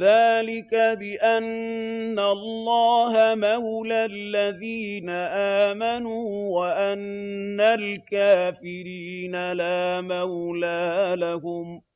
ذَٰلِكَ بِأَنَّ اللَّهَ مَوْلَى الَّذِينَ آمَنُوا وَأَنَّ الْكَافِرِينَ لَا مَوْلَىٰ لَهُمْ